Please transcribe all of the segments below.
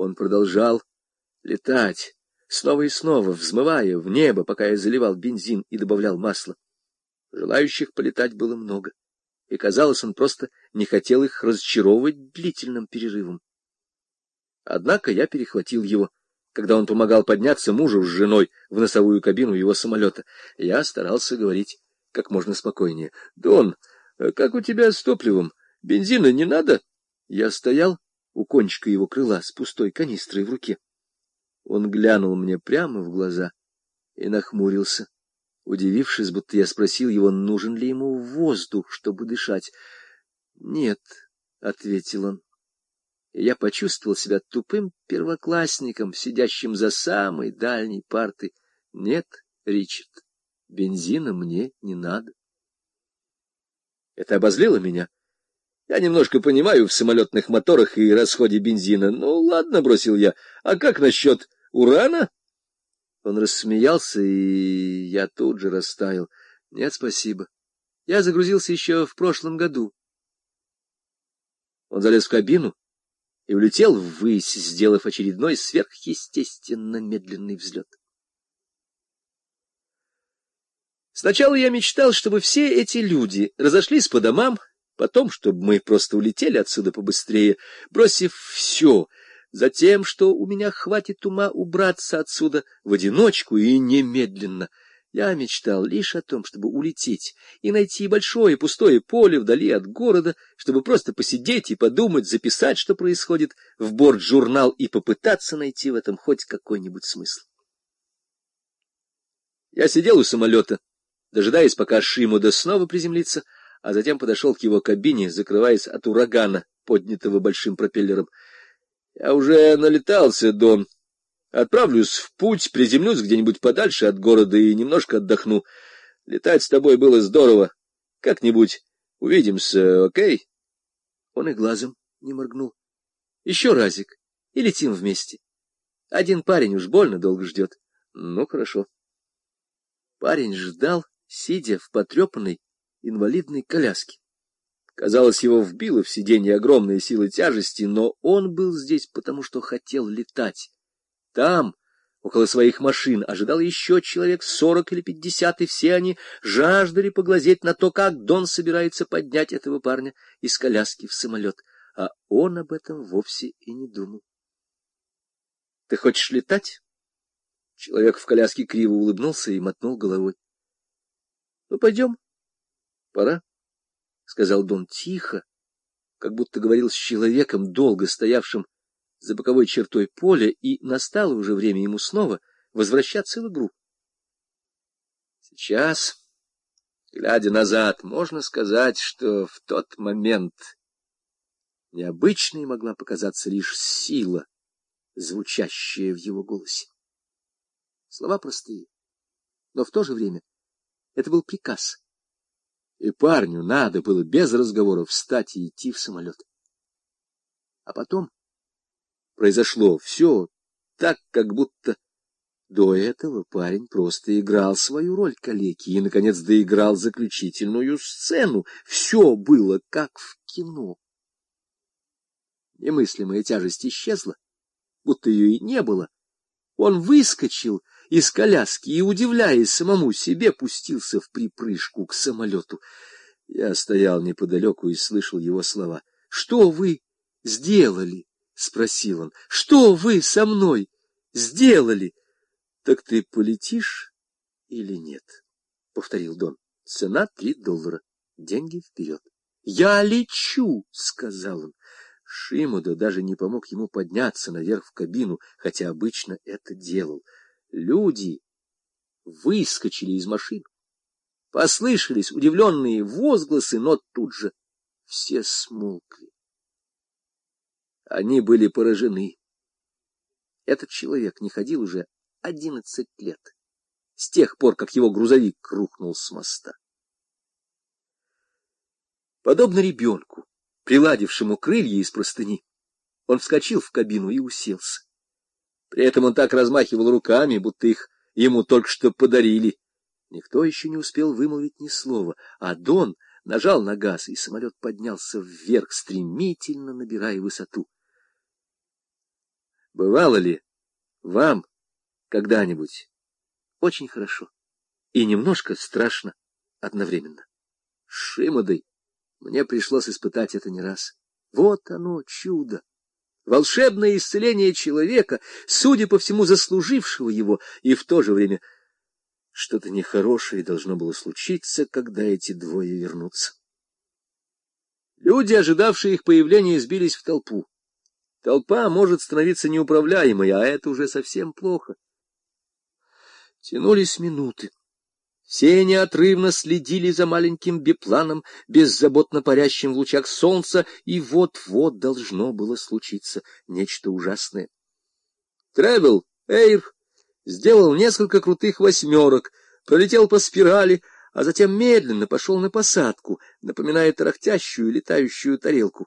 Он продолжал летать, снова и снова, взмывая в небо, пока я заливал бензин и добавлял масло. Желающих полетать было много, и, казалось, он просто не хотел их разочаровывать длительным перерывом. Однако я перехватил его, когда он помогал подняться мужу с женой в носовую кабину его самолета. Я старался говорить как можно спокойнее. — Дон, как у тебя с топливом? Бензина не надо? Я стоял у кончика его крыла с пустой канистрой в руке. Он глянул мне прямо в глаза и нахмурился, удивившись, будто я спросил его, нужен ли ему воздух, чтобы дышать. — Нет, — ответил он. Я почувствовал себя тупым первоклассником, сидящим за самой дальней партой. — Нет, Ричард, бензина мне не надо. Это обозлило меня. Я немножко понимаю в самолетных моторах и расходе бензина. Ну, ладно, бросил я. А как насчет урана? Он рассмеялся, и я тут же растаял. Нет, спасибо. Я загрузился еще в прошлом году. Он залез в кабину и улетел ввысь, сделав очередной сверхъестественно медленный взлет. Сначала я мечтал, чтобы все эти люди разошлись по домам, потом, чтобы мы просто улетели отсюда побыстрее, бросив все, затем, что у меня хватит ума убраться отсюда в одиночку и немедленно. Я мечтал лишь о том, чтобы улететь и найти большое пустое поле вдали от города, чтобы просто посидеть и подумать, записать, что происходит, в борт-журнал и попытаться найти в этом хоть какой-нибудь смысл. Я сидел у самолета, дожидаясь, пока Шимуда снова приземлится, а затем подошел к его кабине, закрываясь от урагана, поднятого большим пропеллером. — Я уже налетался, Дон. Отправлюсь в путь, приземлюсь где-нибудь подальше от города и немножко отдохну. Летать с тобой было здорово. Как-нибудь увидимся, окей? Он и глазом не моргнул. — Еще разик, и летим вместе. Один парень уж больно долго ждет. Ну, хорошо. Парень ждал, сидя в потрепанной, инвалидной коляске. Казалось, его вбило в сиденье огромная сила тяжести, но он был здесь, потому что хотел летать. Там, около своих машин, ожидал еще человек сорок или пятьдесят, и все они жаждали поглазеть на то, как Дон собирается поднять этого парня из коляски в самолет. А он об этом вовсе и не думал. — Ты хочешь летать? Человек в коляске криво улыбнулся и мотнул головой. — Ну, пойдем. — Пора, — сказал Дон тихо, как будто говорил с человеком, долго стоявшим за боковой чертой поля, и настало уже время ему снова возвращаться в игру. Сейчас, глядя назад, можно сказать, что в тот момент необычной могла показаться лишь сила, звучащая в его голосе. Слова простые, но в то же время это был приказ и парню надо было без разговоров встать и идти в самолет. А потом произошло все так, как будто до этого парень просто играл свою роль калеки и, наконец, доиграл заключительную сцену. Все было как в кино. Немыслимая тяжесть исчезла, будто ее и не было. Он выскочил из коляски и, удивляясь самому себе, пустился в припрыжку к самолету. Я стоял неподалеку и слышал его слова. — Что вы сделали? — спросил он. — Что вы со мной сделали? — Так ты полетишь или нет? — повторил Дон. — Цена три доллара. Деньги вперед. — Я лечу, — сказал он. Шимуда даже не помог ему подняться наверх в кабину, хотя обычно это делал. Люди выскочили из машин. Послышались удивленные возгласы, но тут же все смолкли. Они были поражены. Этот человек не ходил уже одиннадцать лет, с тех пор, как его грузовик рухнул с моста. Подобно ребенку, приладившему крылья из простыни, он вскочил в кабину и уселся. При этом он так размахивал руками, будто их ему только что подарили. Никто еще не успел вымолвить ни слова, а Дон нажал на газ, и самолет поднялся вверх, стремительно набирая высоту. Бывало ли вам когда-нибудь очень хорошо и немножко страшно одновременно? Шимодой мне пришлось испытать это не раз. Вот оно, чудо! Волшебное исцеление человека, судя по всему, заслужившего его, и в то же время что-то нехорошее должно было случиться, когда эти двое вернутся. Люди, ожидавшие их появления, сбились в толпу. Толпа может становиться неуправляемой, а это уже совсем плохо. Тянулись минуты. Все неотрывно следили за маленьким бипланом, беззаботно парящим в лучах солнца, и вот-вот должно было случиться нечто ужасное. Тревел Эйр сделал несколько крутых восьмерок, пролетел по спирали, а затем медленно пошел на посадку, напоминая тарахтящую летающую тарелку.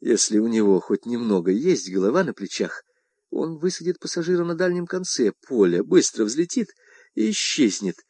Если у него хоть немного есть голова на плечах, он высадит пассажира на дальнем конце поля, быстро взлетит и исчезнет